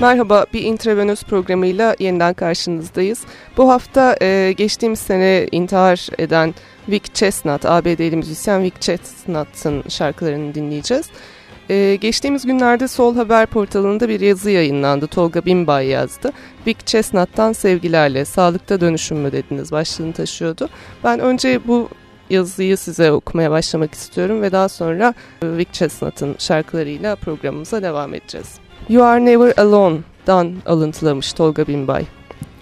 Merhaba, bir intravenöz programıyla yeniden karşınızdayız. Bu hafta e, geçtiğimiz sene intihar eden Vic Chestnut, ABD'li müzisyen Vic Chestnut'ın şarkılarını dinleyeceğiz. E, geçtiğimiz günlerde Sol Haber portalında bir yazı yayınlandı. Tolga Bimbay yazdı. Vic Chestnut'tan sevgilerle, sağlıkta dönüşüm mü dediniz başlığını taşıyordu. Ben önce bu yazıyı size okumaya başlamak istiyorum ve daha sonra e, Vic Chestnut'ın şarkılarıyla programımıza devam edeceğiz. You Are Never Alone'dan alıntılamış Tolga Binbay.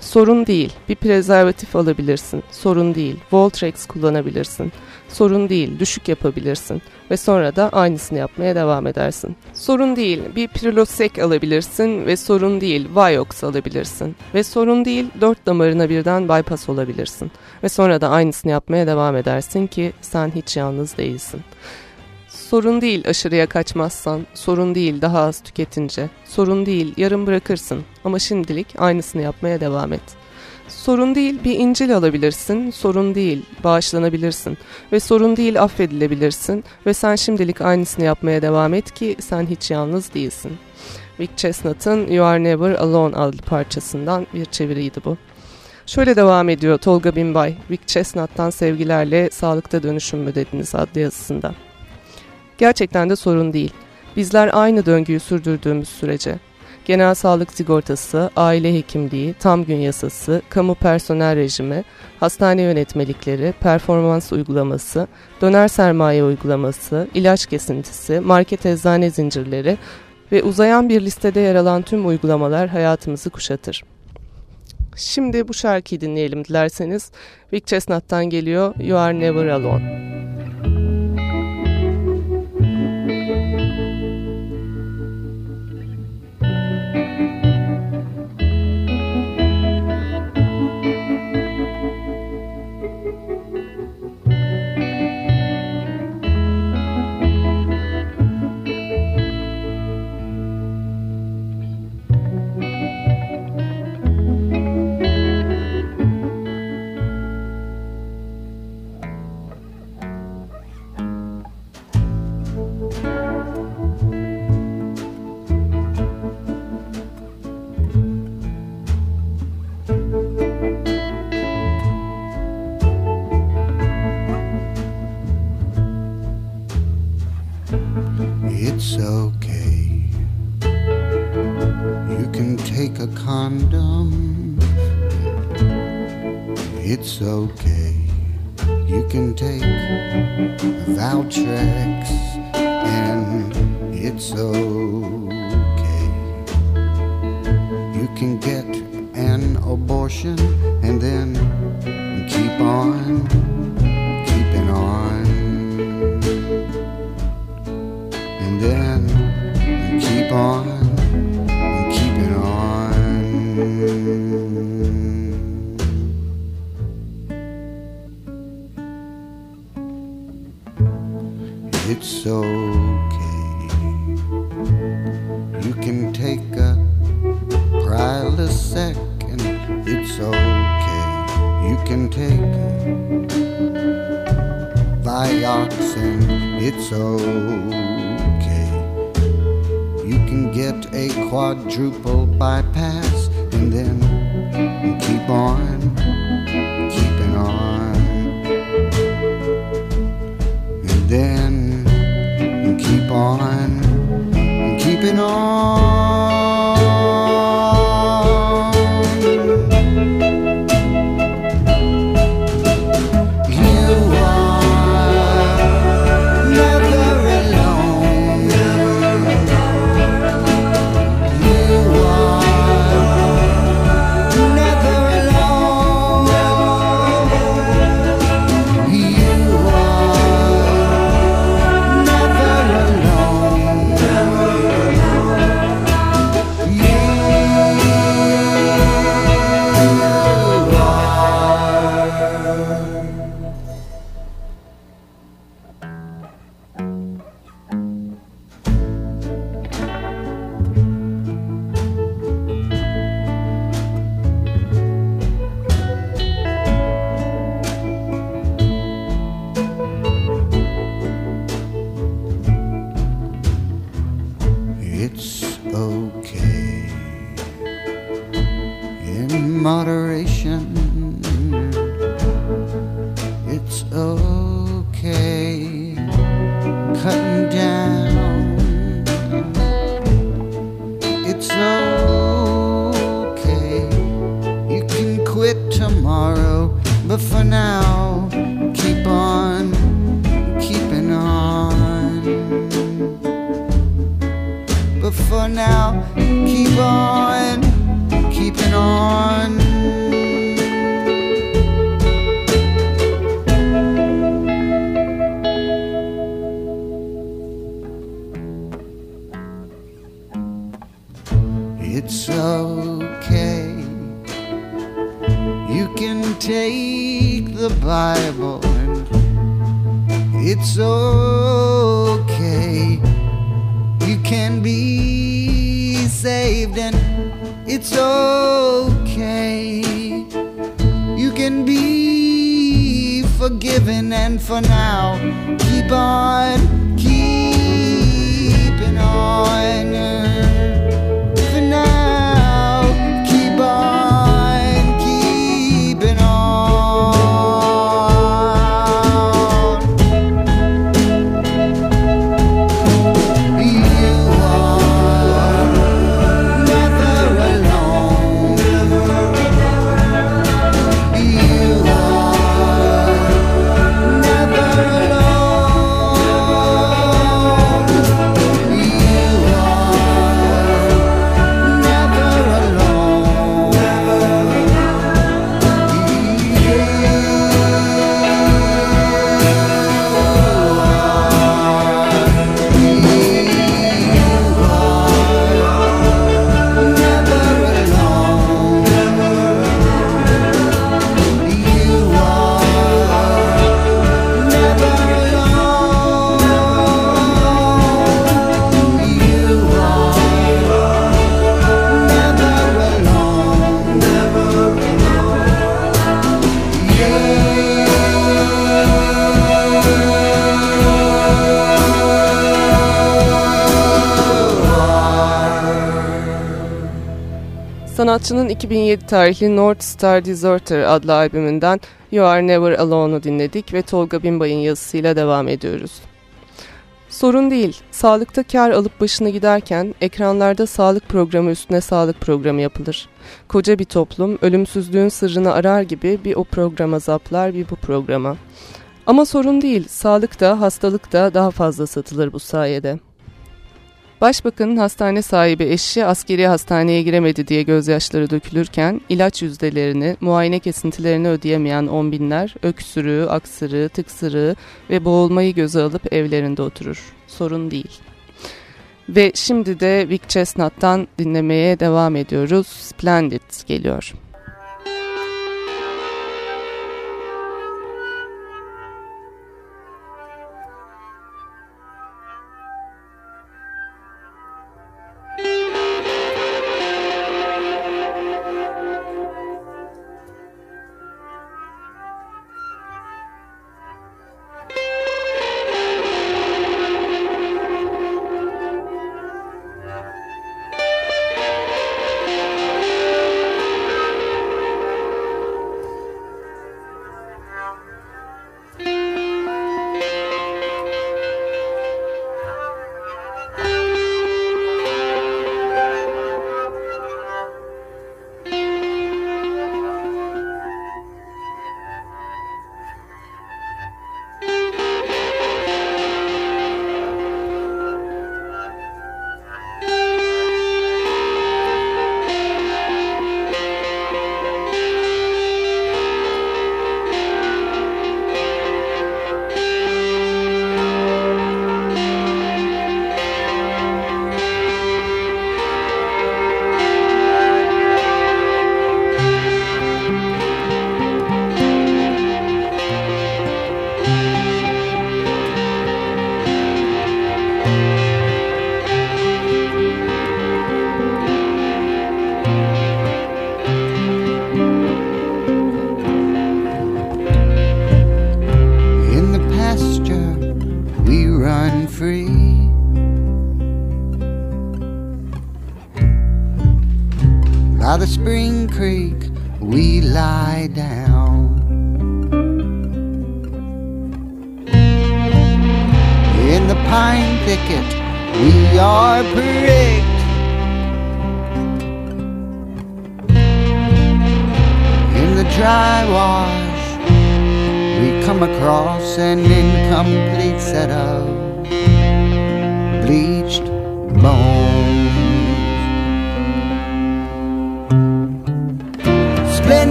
Sorun değil, bir prezervatif alabilirsin. Sorun değil, Voltrex kullanabilirsin. Sorun değil, düşük yapabilirsin. Ve sonra da aynısını yapmaya devam edersin. Sorun değil, bir Prilosec alabilirsin ve sorun değil, Vioxx alabilirsin. Ve sorun değil, dört damarına birden bypass olabilirsin. Ve sonra da aynısını yapmaya devam edersin ki sen hiç yalnız değilsin. Sorun değil aşırıya kaçmazsan, sorun değil daha az tüketince, sorun değil yarım bırakırsın ama şimdilik aynısını yapmaya devam et. Sorun değil bir İncil alabilirsin, sorun değil bağışlanabilirsin ve sorun değil affedilebilirsin ve sen şimdilik aynısını yapmaya devam et ki sen hiç yalnız değilsin. Vic Chestnut'ın You Are Never Alone adlı parçasından bir çeviriydi bu. Şöyle devam ediyor Tolga Binbay, Vic Chestnut'tan sevgilerle sağlıkta dönüşüm mü dediniz adlı yazısında. Gerçekten de sorun değil. Bizler aynı döngüyü sürdürdüğümüz sürece genel sağlık sigortası, aile hekimliği, tam gün yasası, kamu personel rejimi, hastane yönetmelikleri, performans uygulaması, döner sermaye uygulaması, ilaç kesintisi, market eczane zincirleri ve uzayan bir listede yer alan tüm uygulamalar hayatımızı kuşatır. Şimdi bu şarkıyı dinleyelim dilerseniz. Vic Chestnut'tan geliyor You Are Never Alone. condom. It's okay, you can take Valtrex, and it's okay. You can get an abortion and then keep on keeping on, and then keep on. Sanatçının 2007 tarihli North Star Deserter adlı albümünden You Are Never Alone'u dinledik ve Tolga Binbay'ın yazısıyla devam ediyoruz. Sorun değil, sağlıkta kar alıp başına giderken ekranlarda sağlık programı üstüne sağlık programı yapılır. Koca bir toplum ölümsüzlüğün sırrını arar gibi bir o programa zaplar bir bu programa. Ama sorun değil, sağlık da hastalık da daha fazla satılır bu sayede. Başbakanın hastane sahibi eşi askeri hastaneye giremedi diye gözyaşları dökülürken ilaç yüzdelerini, muayene kesintilerini ödeyemeyen on binler öksürüğü, aksırığı, tıksırığı ve boğulmayı göze alıp evlerinde oturur. Sorun değil. Ve şimdi de Vic Chestnut'tan dinlemeye devam ediyoruz. Splendid geliyor.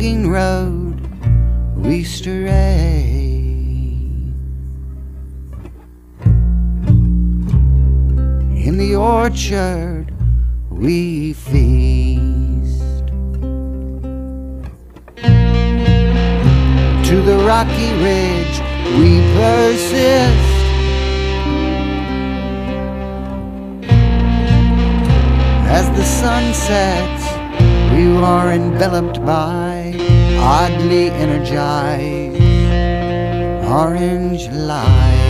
Logging road we stray. In the orchard we feast. To the rocky ridge we persist. As the sun sets, we are enveloped by oddly energized orange light.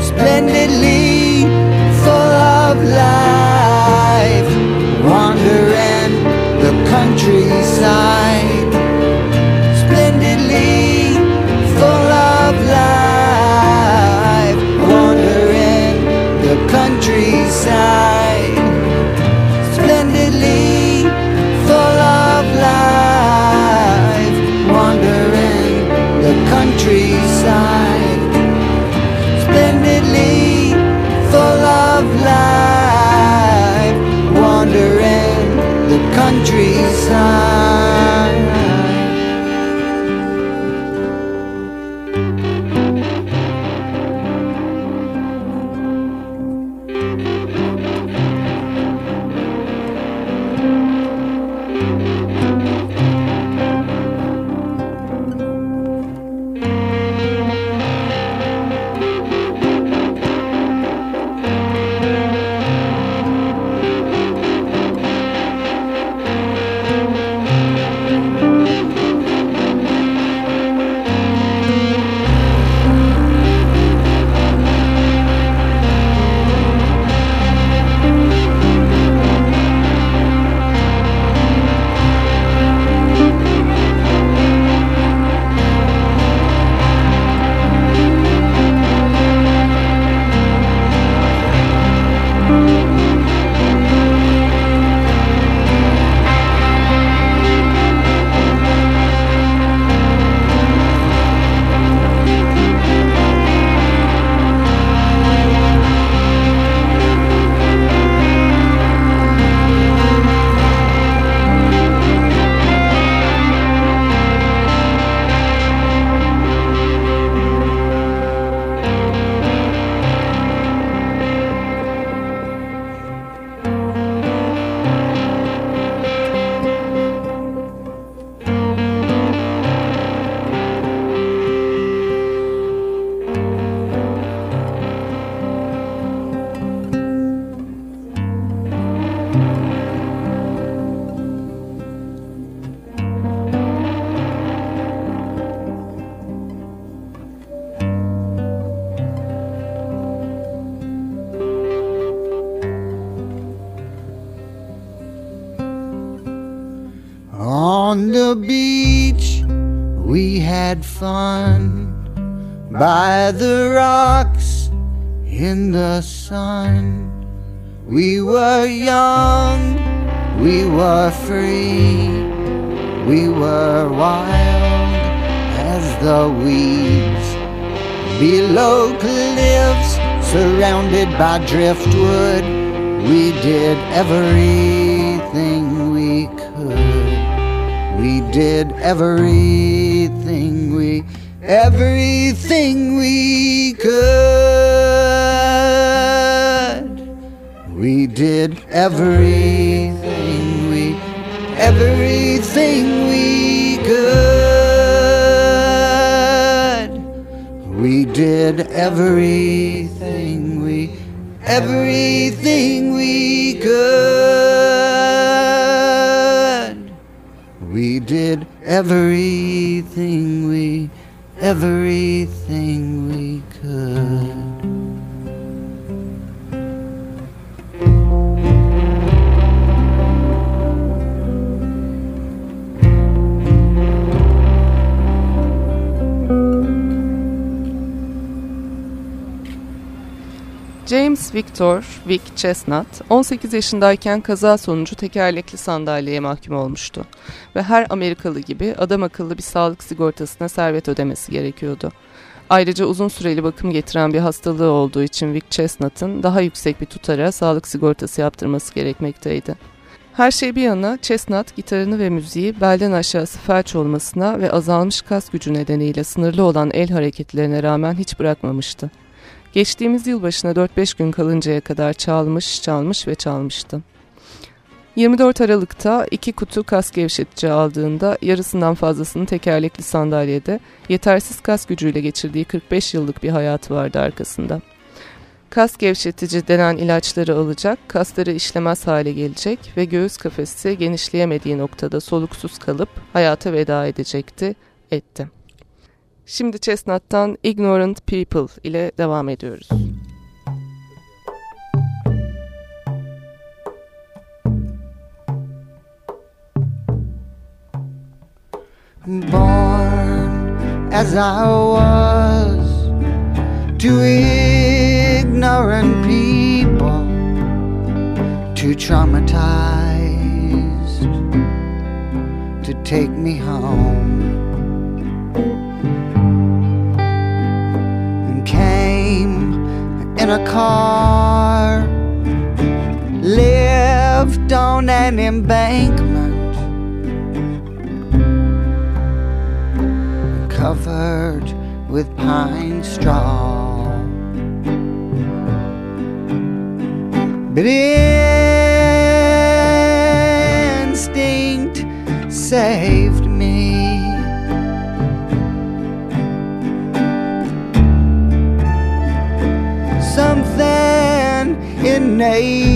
Splendidly full of life, wandering the countryside. Splendidly full of life, wandering the countryside. Countryside. Splendidly full of life, wandering the countryside. The rocks in the sun. We were young, we were free, we were wild as the weeds. Below cliffs, surrounded by driftwood, we did everything we could. We did everything everything we could. We did everything we, everything we could. We did everything we, everything we could. We did everything we, everything Victor Vic Chestnut 18 yaşındayken kaza sonucu tekerlekli sandalyeye mahkum olmuştu ve her Amerikalı gibi adam akıllı bir sağlık sigortasına servet ödemesi gerekiyordu. Ayrıca uzun süreli bakım getiren bir hastalığı olduğu için Vic Chestnut'ın daha yüksek bir tutara sağlık sigortası yaptırması gerekmekteydi. Her şey bir yana Chestnut gitarını ve müziği belden aşağısı felç olmasına ve azalmış kas gücü nedeniyle sınırlı olan el hareketlerine rağmen hiç bırakmamıştı. Geçtiğimiz yılbaşına 4-5 gün kalıncaya kadar çalmış, çalmış ve çalmıştı. 24 Aralık'ta iki kutu kas gevşetici aldığında yarısından fazlasını tekerlekli sandalyede yetersiz kas gücüyle geçirdiği 45 yıllık bir hayatı vardı arkasında. Kas gevşetici denen ilaçları alacak, kasları işlemez hale gelecek ve göğüs kafesi genişleyemediği noktada soluksuz kalıp hayata veda edecekti, etti. Şimdi Chestnut'tan Ignorant People ile devam ediyoruz. born as I was to ignorant people, too traumatized to take me home. In a car, lived on an embankment. covered with pine straw. But instinct Hey.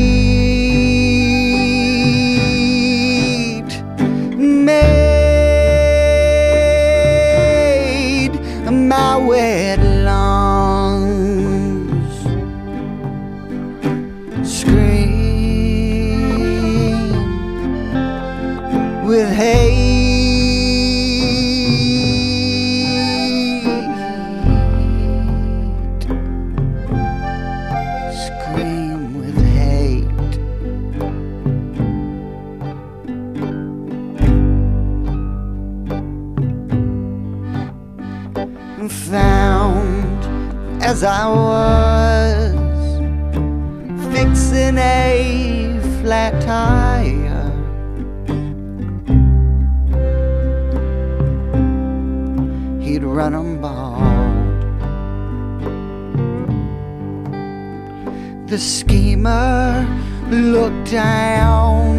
Schemer looked down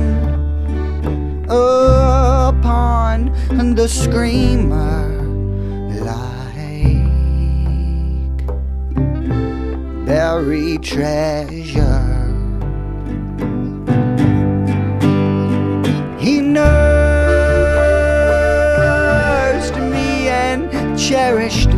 upon the screamer like buried treasure. He nursed me and cherished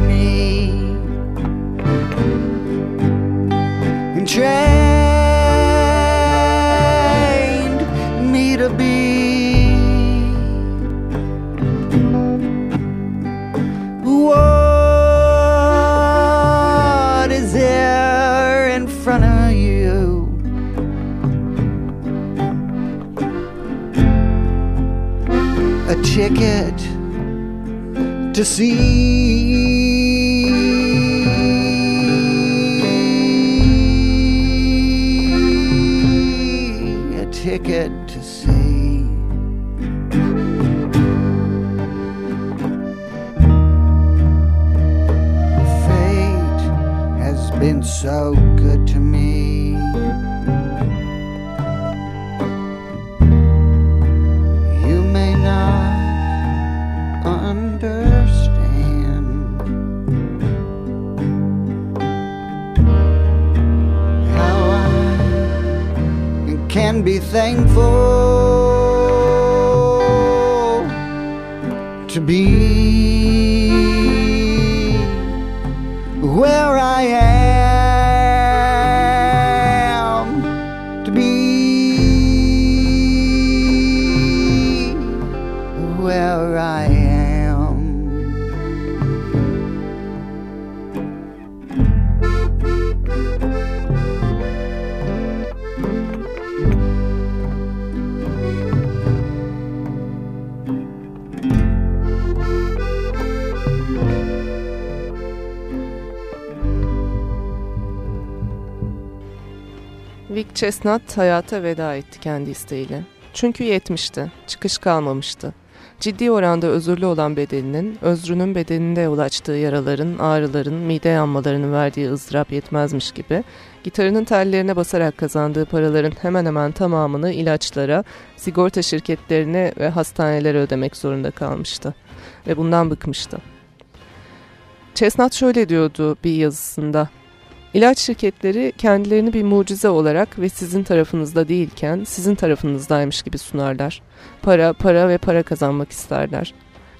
Vic Chestnut hayata veda etti kendi isteğiyle. Çünkü yetmişti, çıkış kalmamıştı. Ciddi oranda özürlü olan bedeninin, özrünün bedeninde yol açtığı yaraların, ağrıların, mide yanmalarının verdiği ızdırap yetmezmiş gibi, gitarının tellerine basarak kazandığı paraların hemen hemen tamamını ilaçlara, sigorta şirketlerine ve hastanelere ödemek zorunda kalmıştı. Ve bundan bıkmıştı. Chestnut şöyle diyordu bir yazısında. İlaç şirketleri kendilerini bir mucize olarak ve sizin tarafınızda değilken sizin tarafınızdaymış gibi sunarlar. Para, para ve para kazanmak isterler.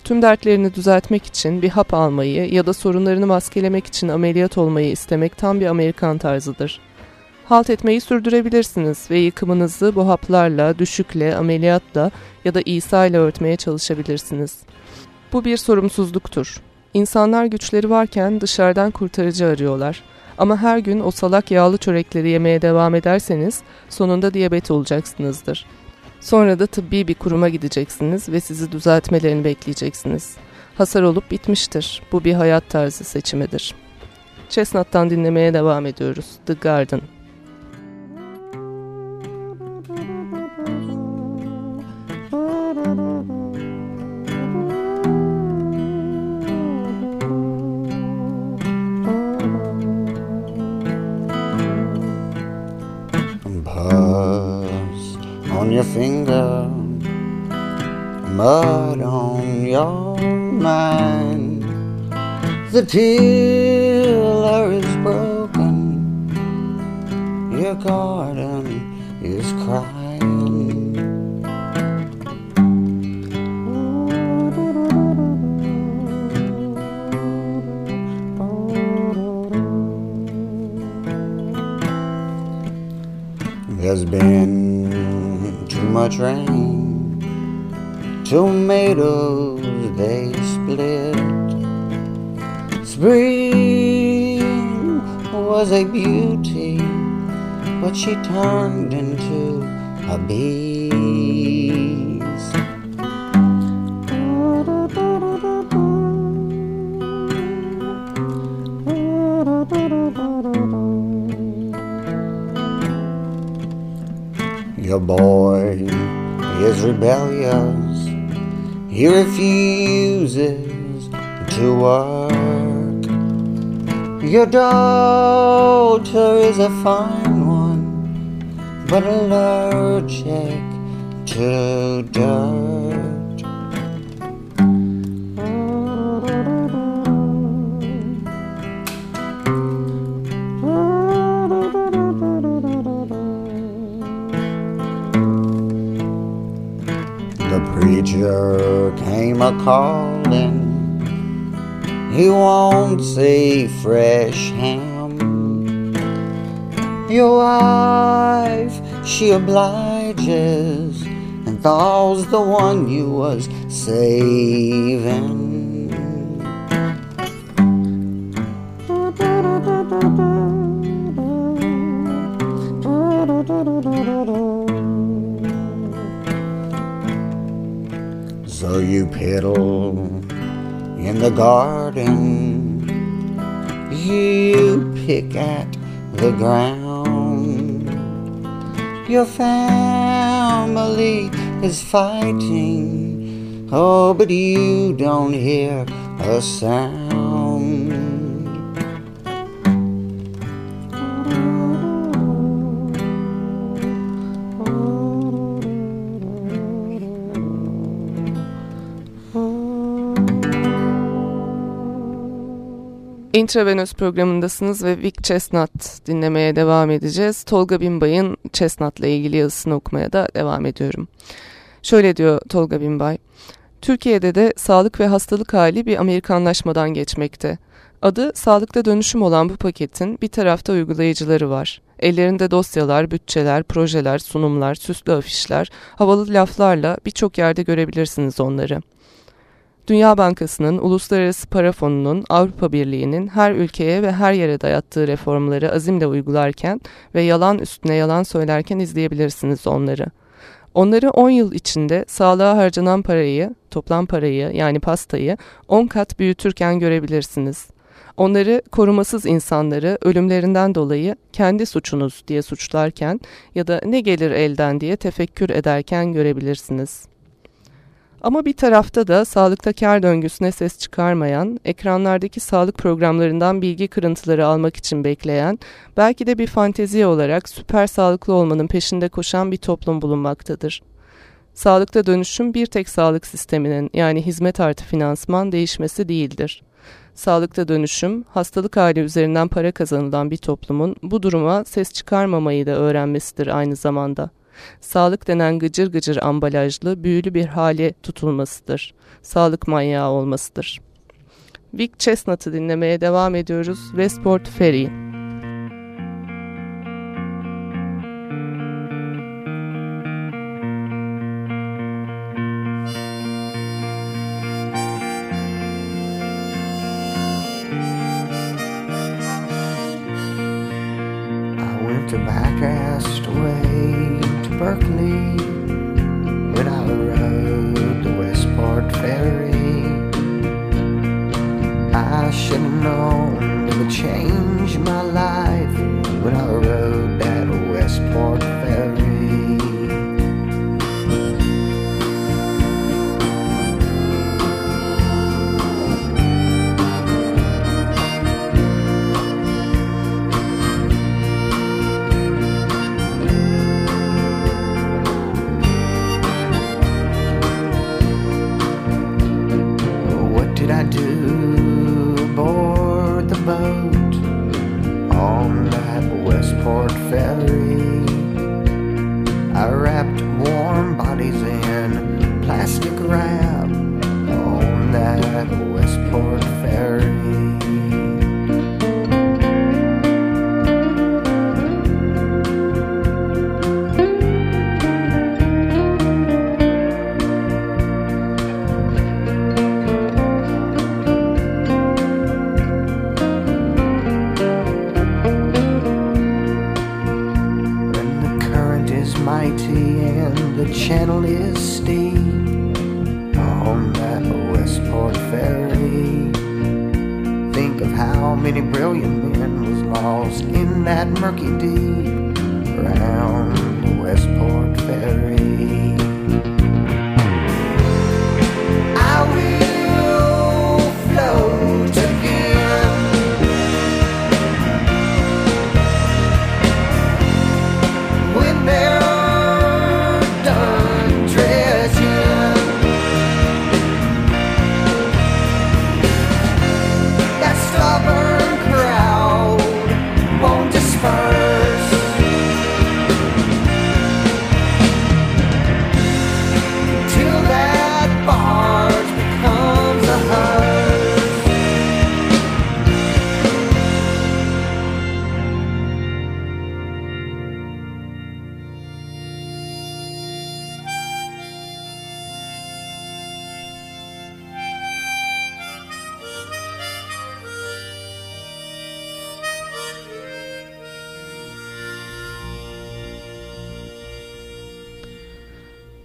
Tüm dertlerini düzeltmek için bir hap almayı ya da sorunlarını maskelemek için ameliyat olmayı istemek tam bir Amerikan tarzıdır. Halt etmeyi sürdürebilirsiniz ve yıkımınızı bu haplarla, düşükle, ameliyatla ya da İsa ile örtmeye çalışabilirsiniz. Bu bir sorumsuzluktur. İnsanlar güçleri varken dışarıdan kurtarıcı arıyorlar. Ama her gün o salak yağlı çörekleri yemeye devam ederseniz sonunda diyabet olacaksınızdır. Sonra da tıbbi bir kuruma gideceksiniz ve sizi düzeltmelerini bekleyeceksiniz. Hasar olup bitmiştir. Bu bir hayat tarzı seçimidir. Chestnut'tan dinlemeye devam ediyoruz. The Garden. your finger, mud on your mind. The tiller is broken, your garden is crying. There's been much rain. Tomatoes they split. Spring was a beauty, but she turned into a beast. Your boy is rebellious. He refuses to work. Your daughter is a fine one, but allergic to dirt. A calling. He won't say fresh ham. Your wife, she obliges and thaws the one you was saving. Pedal in the garden, you pick at the ground. Your family is fighting, oh, but you don't hear a sound. Intravenöz programındasınız ve Vic Chestnut dinlemeye devam edeceğiz. Tolga Binbay'ın Chestnut'la ilgili yazısını okumaya da devam ediyorum. Şöyle diyor Tolga Binbay. Türkiye'de de sağlık ve hastalık hali bir Amerikanlaşmadan geçmekte. Adı sağlıkta dönüşüm olan bu paketin bir tarafta uygulayıcıları var. Ellerinde dosyalar, bütçeler, projeler, sunumlar, süslü afişler, havalı laflarla birçok yerde görebilirsiniz onları. Dünya Bankası'nın, Uluslararası Para Fonu'nun, Avrupa Birliği'nin her ülkeye ve her yere dayattığı reformları azimle uygularken ve yalan üstüne yalan söylerken izleyebilirsiniz onları. Onları 10 yıl içinde sağlığa harcanan parayı, toplam parayı yani pastayı 10 kat büyütürken görebilirsiniz. Onları korumasız insanları ölümlerinden dolayı kendi suçunuz diye suçlarken ya da ne gelir elden diye tefekkür ederken görebilirsiniz.'' Ama bir tarafta da sağlıkta kar döngüsüne ses çıkarmayan, ekranlardaki sağlık programlarından bilgi kırıntıları almak için bekleyen, belki de bir fantezi olarak süper sağlıklı olmanın peşinde koşan bir toplum bulunmaktadır. Sağlıkta dönüşüm bir tek sağlık sisteminin yani hizmet artı finansman değişmesi değildir. Sağlıkta dönüşüm, hastalık hali üzerinden para kazanılan bir toplumun bu duruma ses çıkarmamayı da öğrenmesidir aynı zamanda.'' Sağlık denen gıcır gıcır ambalajlı, büyülü bir hale tutulmasıdır. Sağlık manyağı olmasıdır. Vic Chestnut'ı dinlemeye devam ediyoruz. Westport Ferry.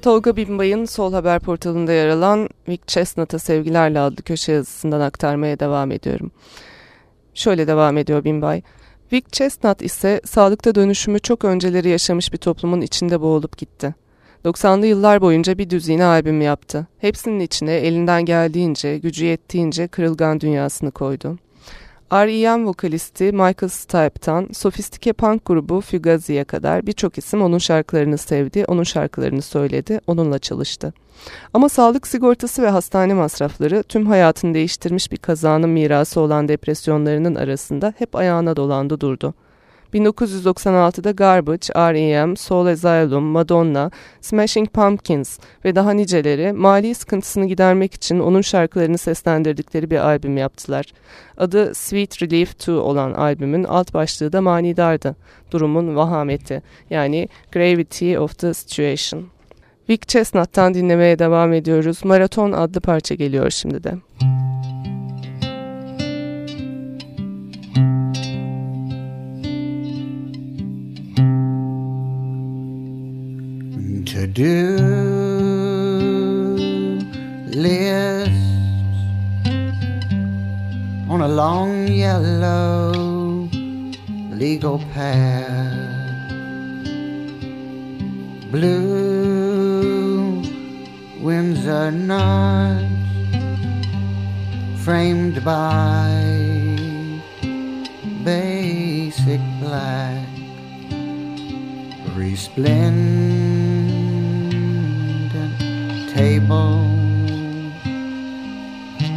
Tolga Binbay'ın Sol Haber portalında yer alan Vic Chestnut'a Sevgilerle adlı köşe yazısından aktarmaya devam ediyorum. Şöyle devam ediyor Binbay. Vic Chestnut ise sağlıkta dönüşümü çok önceleri yaşamış bir toplumun içinde boğulup gitti. 90'lı yıllar boyunca bir düzine albüm yaptı. Hepsinin içine elinden geldiğince, gücü yettiğince kırılgan dünyasını koydu. R.E.M. vokalisti Michael Stipe'tan sofistike punk grubu Fugazi'ye kadar birçok isim onun şarkılarını sevdi, onun şarkılarını söyledi, onunla çalıştı. Ama sağlık sigortası ve hastane masrafları tüm hayatını değiştirmiş bir kazanın mirası olan depresyonlarının arasında hep ayağına dolandı durdu. 1996'da Garbage, R.E.M., Soul Asylum, Madonna, Smashing Pumpkins ve daha niceleri mali sıkıntısını gidermek için onun şarkılarını seslendirdikleri bir albüm yaptılar. Adı Sweet Relief 2 olan albümün alt başlığı da manidardı. Durumun vahameti yani Gravity of the Situation. Vic Chestnut'tan dinlemeye devam ediyoruz. Maraton adlı parça geliyor şimdi de. To do lists on a long yellow legal pad. Blue Windsor nights framed by basic black resplendent table.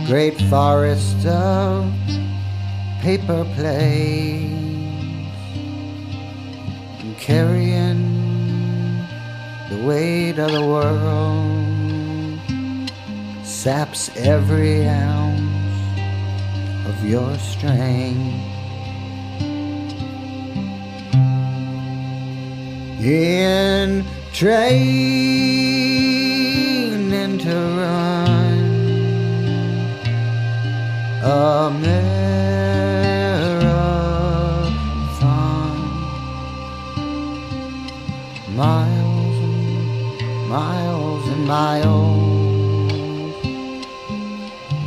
Great forest of paper plates. And carrying the weight of the world. Saps every ounce of your strength. In training to run. A marathon. Miles and miles and miles.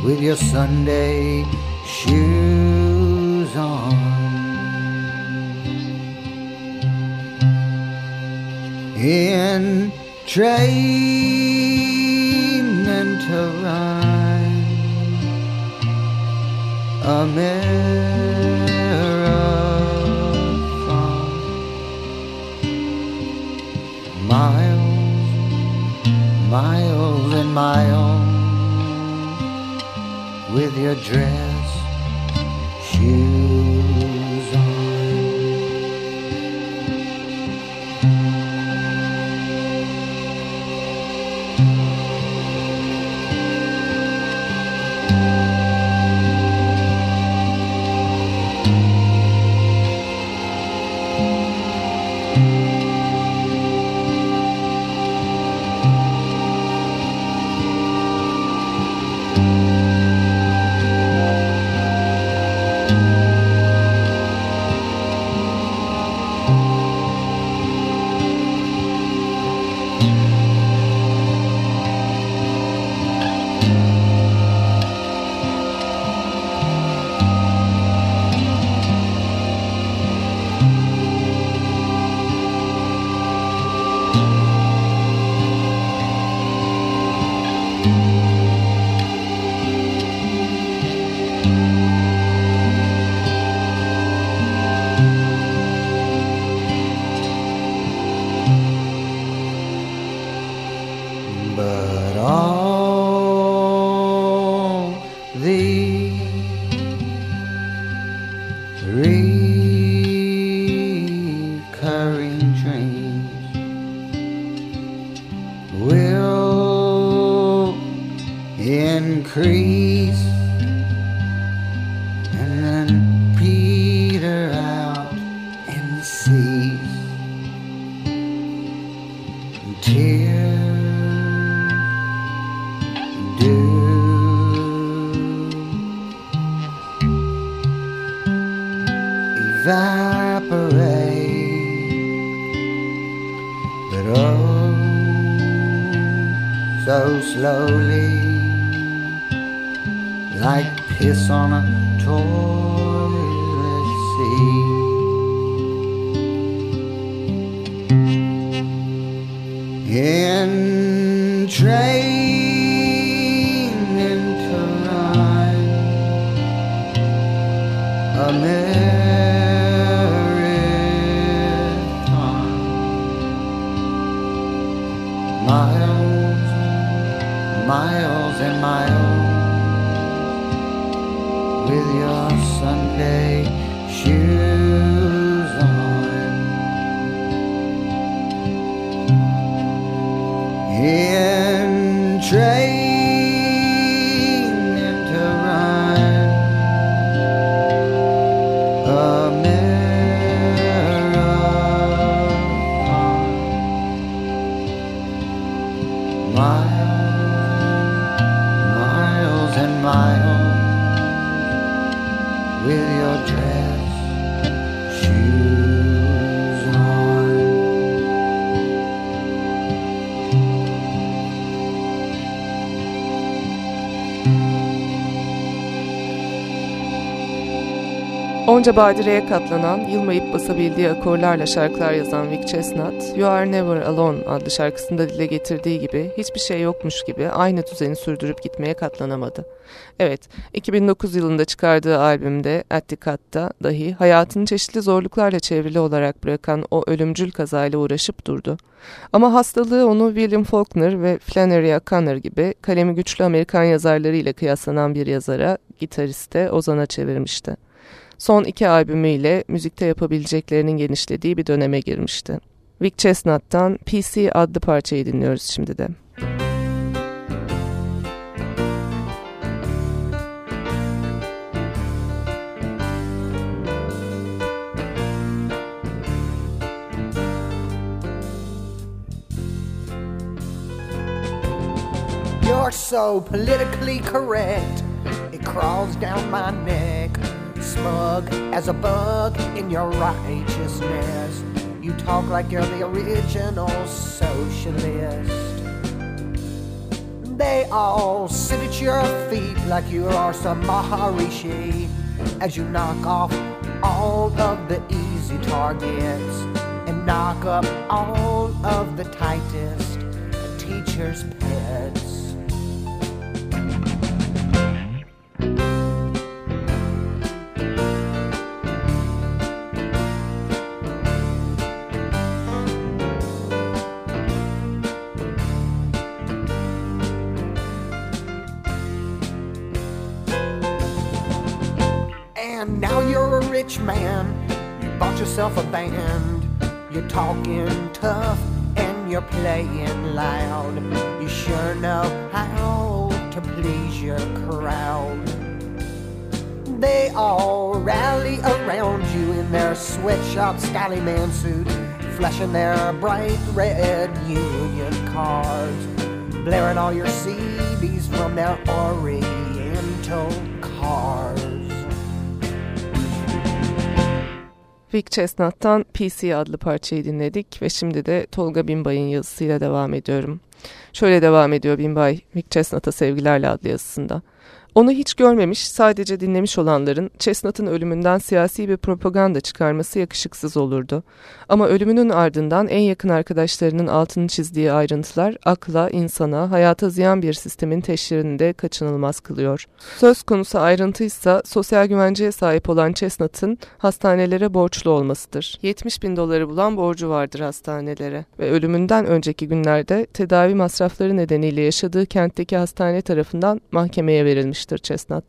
With your Sunday shoes on. In training a marathon miles miles and miles with your dress safe. Tears. Onca badireye katlanan, yılmayıp basabildiği akorlarla şarkılar yazan Vic Chestnut, You Are Never Alone adlı şarkısında dile getirdiği gibi hiçbir şey yokmuş gibi aynı düzeni sürdürüp gitmeye katlanamadı. Evet, 2009 yılında çıkardığı albümde At the Cut'ta dahi hayatını çeşitli zorluklarla çevrili olarak bırakan o ölümcül kazayla uğraşıp durdu. Ama hastalığı onu William Faulkner ve Flannery O'Connor gibi kalemi güçlü Amerikan yazarlarıyla kıyaslanan bir yazara, gitariste, ozana çevirmişti son iki albümüyle müzikte yapabileceklerinin genişlediği bir döneme girmişti. Vic Chestnut'tan PC adlı parçayı dinliyoruz şimdi de. You're so politically correct, it crawls down my neck. Smug as a bug in your righteousness. You talk like you're the original socialist. They all sit at your feet like you are some Maharishi as you knock off all of the easy targets and knock up all of the tightest teachers' pets. Now you're a rich man. You bought yourself a band. You're talking tough and you're playing loud. You sure know how to please your crowd. They all rally around you in their sweatshop Scallyman suit, flashing their bright red union cards, blaring all your CDs from their oriental cars. Vic Chestnut'tan PC adlı parçayı dinledik ve şimdi de Tolga Binbay'ın yazısıyla devam ediyorum. Şöyle devam ediyor Binbay, Vic Chestnut'a sevgilerle adlı yazısında. Onu hiç görmemiş, sadece dinlemiş olanların Chestnut'ın ölümünden siyasi bir propaganda çıkarması yakışıksız olurdu. Ama ölümünün ardından en yakın arkadaşlarının altını çizdiği ayrıntılar akla, insana, hayata ziyan bir sistemin teşhirini de kaçınılmaz kılıyor. Söz konusu ayrıntıysa sosyal güvenceye sahip olan Chestnut'ın hastanelere borçlu olmasıdır. 70 bin doları bulan borcu vardır hastanelere ve ölümünden önceki günlerde tedavi masrafları nedeniyle yaşadığı kentteki hastane tarafından mahkemeye verilmiştir Chestnut.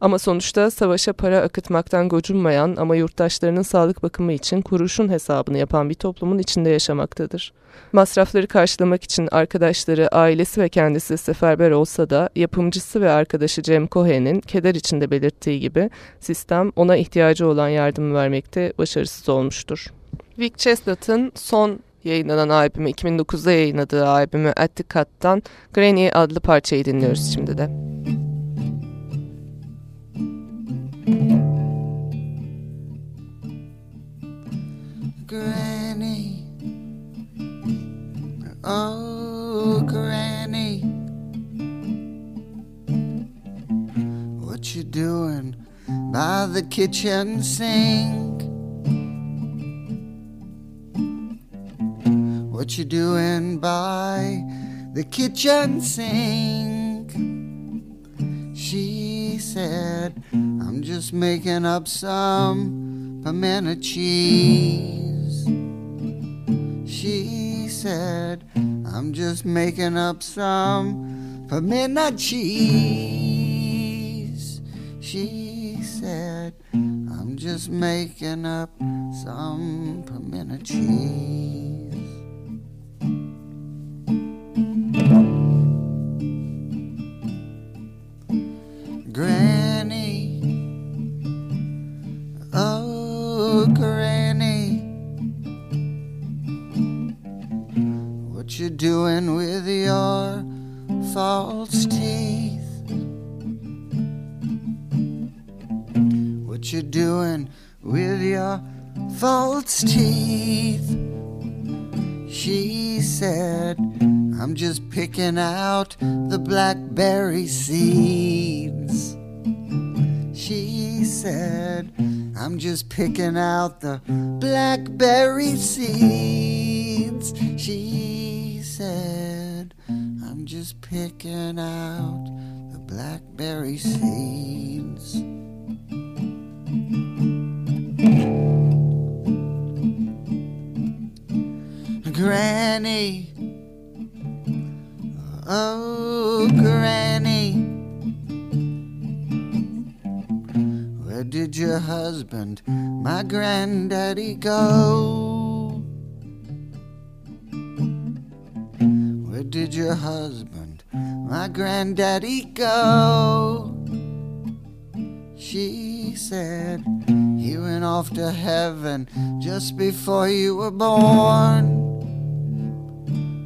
Ama sonuçta savaşa para akıtmaktan gocunmayan ama yurttaşlarının sağlık bakımı için kuruşun hesabını yapan bir toplumun içinde yaşamaktadır. Masrafları karşılamak için arkadaşları, ailesi ve kendisi seferber olsa da yapımcısı ve arkadaşı Cem Cohen'in keder içinde belirttiği gibi sistem ona ihtiyacı olan yardımı vermekte başarısız olmuştur. Vic Chestnut'ın son yayınlanan albümü 2009'da yayınladığı albümü At the Cut'tan Granny adlı parçayı dinliyoruz şimdi de. Granny. Oh, Granny. What you doing by the kitchen sink? What you doing by the kitchen sink? She said, I'm just making up some pimento cheese. She said, I'm just making up some pimento cheese. She said, I'm just making up some pimento cheese. Granny, oh Granny, what you doing with your false teeth? What you doing with your false teeth? She said, I'm just picking out the blackberry seeds. She said, I'm just picking out the blackberry seeds. She said, I'm just picking out the blackberry seeds. Granny, oh Granny, where did your husband, my granddaddy, go? Where did your husband, my granddaddy, go? She said he went off to heaven just before you were born.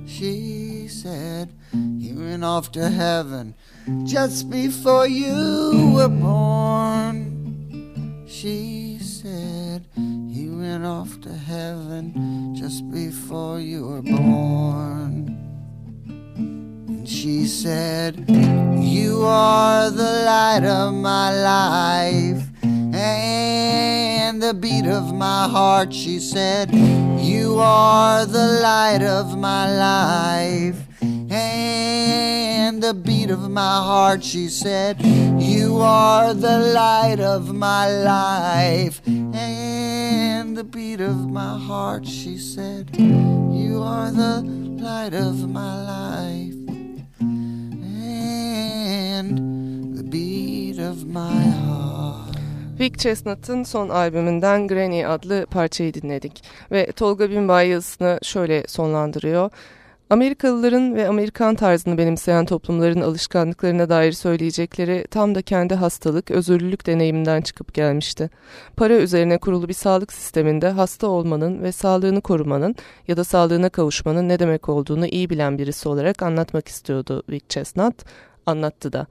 She said he went off to heaven just before you were born. She said he went off to heaven just before you were born. She said, You are the light of my life and the beat of my heart. She said, You are the light of my life and the beat of my heart. She said, You are the light of my life and the beat of my heart. She said, You are the light of my life and the beat of my heart. Vic Chestnut'ın son albümünden Granny adlı parçayı dinledik ve Tolga Binbay yazısını şöyle sonlandırıyor. Amerikalıların ve Amerikan tarzını benimseyen toplumların alışkanlıklarına dair söyleyecekleri tam da kendi hastalık, özürlülük deneyiminden çıkıp gelmişti. Para üzerine kurulu bir sağlık sisteminde hasta olmanın ve sağlığını korumanın ya da sağlığına kavuşmanın ne demek olduğunu iyi bilen birisi olarak anlatmak istiyordu Vic Chestnut, anlattı da.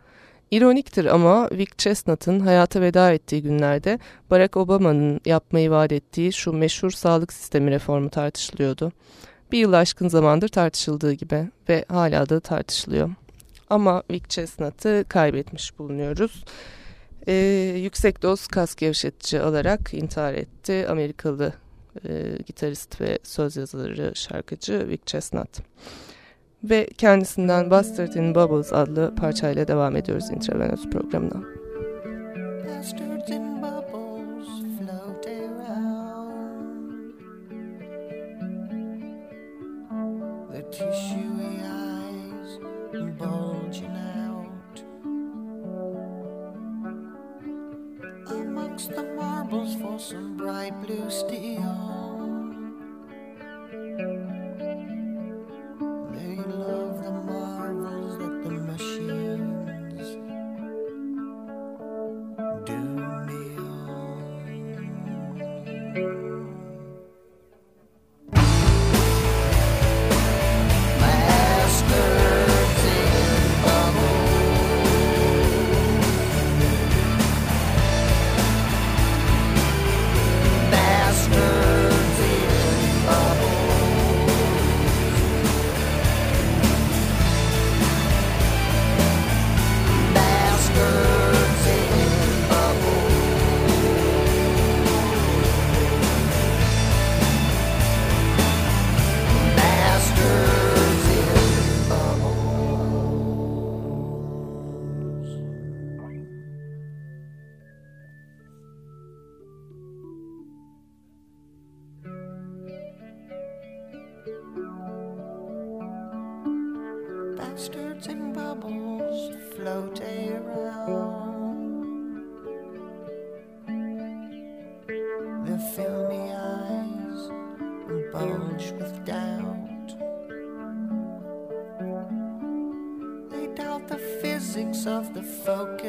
İroniktir ama Vic Chestnut'ın hayata veda ettiği günlerde Barack Obama'nın yapmayı vaat ettiği şu meşhur sağlık sistemi reformu tartışılıyordu. Bir yıl aşkın zamandır tartışıldığı gibi ve hala da tartışılıyor. Ama Vic Chestnut'ı kaybetmiş bulunuyoruz. Ee, yüksek doz kas gevşetici alarak intihar etti Amerikalı e, gitarist ve söz yazarı şarkıcı Vic Chestnut. Ve kendisinden Bastard in Bubbles adlı parçayla devam ediyoruz Intravenöz programına. Amongst the marbles for some bright blue steel. Love the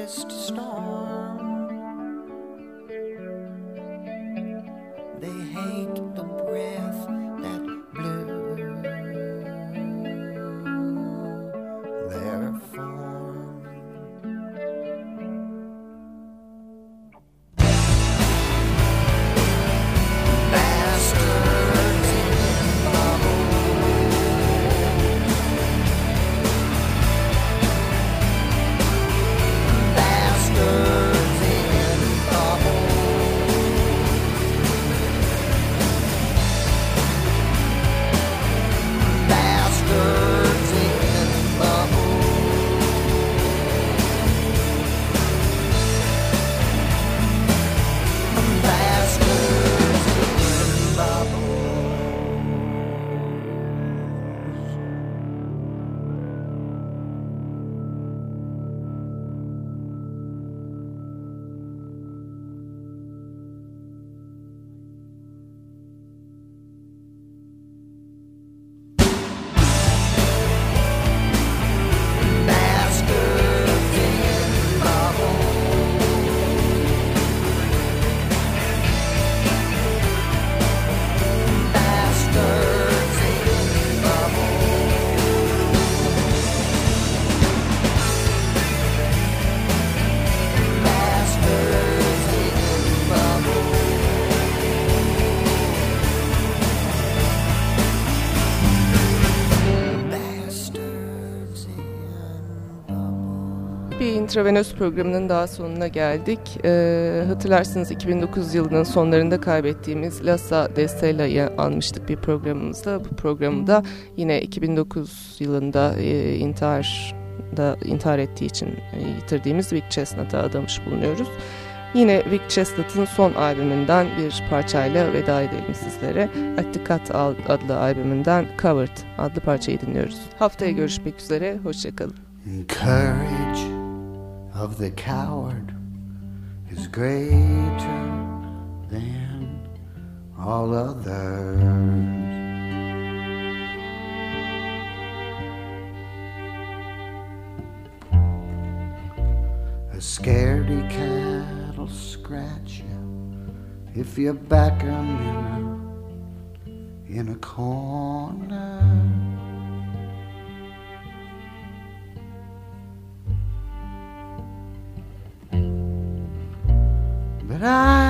Just star. İntravenöz programının daha sonuna geldik. Ee, hatırlarsınız 2009 yılının sonlarında kaybettiğimiz Lassa Destella'yı almıştık bir programımızda. Bu programda yine 2009 yılında e, intihar da intihar ettiği için e, yitirdiğimiz Vic Chestnut'a adamış bulunuyoruz. Yine Vic Chestnut'ın son albümünden bir parçayla veda edelim sizlere. At the Cut adlı albümünden Covered adlı parçayı dinliyoruz. Haftaya görüşmek üzere, hoşçakalın. Courage of the coward is greater than all others. A scaredy cat'll scratch you if you back 'em in a, in a corner. I,